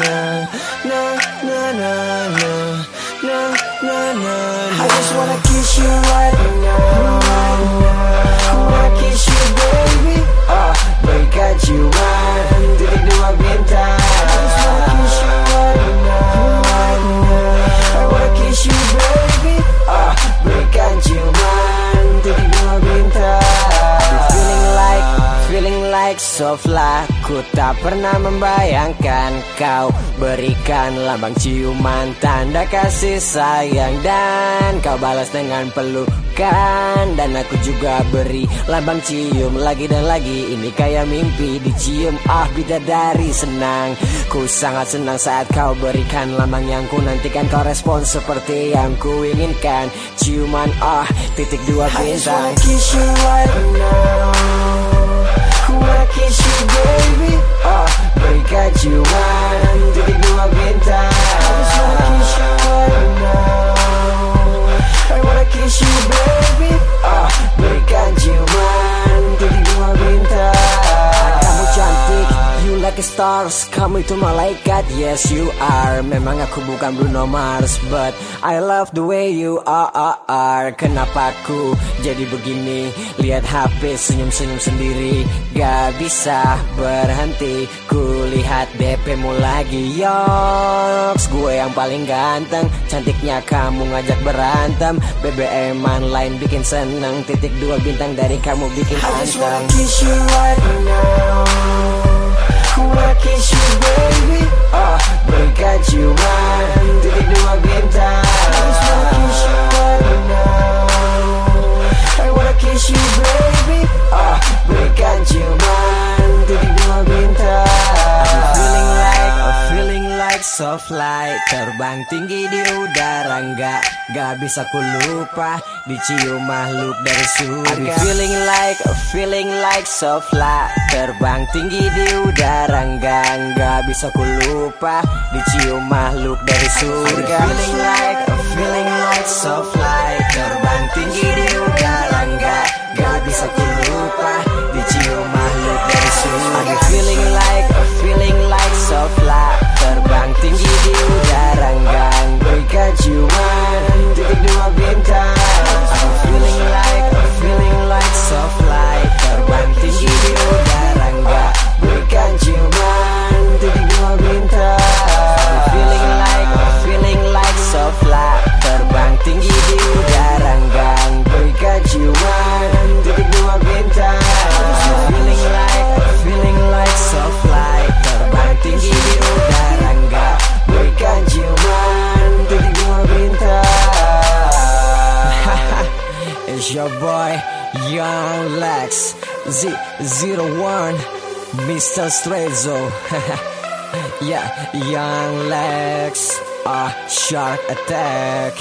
na na na na na na na na. I just wanna kiss you right. Like sofla Ku tak pernah membayangkan Kau berikan lambang ciuman Tanda kasih sayang. Dan kau balas dengan pelukan Dan aku juga beri lambang cium. Lagi dan lagi ini kayak mimpi Dicium. Ah bidadari senang Ku sangat senang saat kau berikan lambang yang ku nantikan. Kau respon seperti yang ku inginkan. Ciuman ah titik dua bintang. I just wanna kiss you right now work is you, baby. Uh. A stars Kamu itu malaikat, yes you are. Memang aku bukan Bruno Mars But I love the way you are. Kenapa aku jadi begini? Lihat HP senyum-senyum sendiri. Gak bisa berhenti. Ku lihat DPmu lagi Yoks. Gue yang paling ganteng. Cantiknya kamu ngajak berantem. BBM lain bikin seneng. Titik dua bintang dari kamu bikin anteng I just wanna kiss you right now Wanna kiss you baby berikan ciuman Titik dua bintang I just wanna kiss you right now I wanna kiss you soft light Terbang tinggi di udara Nggak, gak bisa ku lupa Dicium makhluk dari surga. Feeling like, feeling like soft light Terbang tinggi di udara Nggak, nggak bisa ku lupa Dicium makhluk dari surga. Feeling like, feeling like soft light Terbang tinggi di udara Young Lex Z01 Mr. Strezzo Yeah, Young Lex a Shark Attack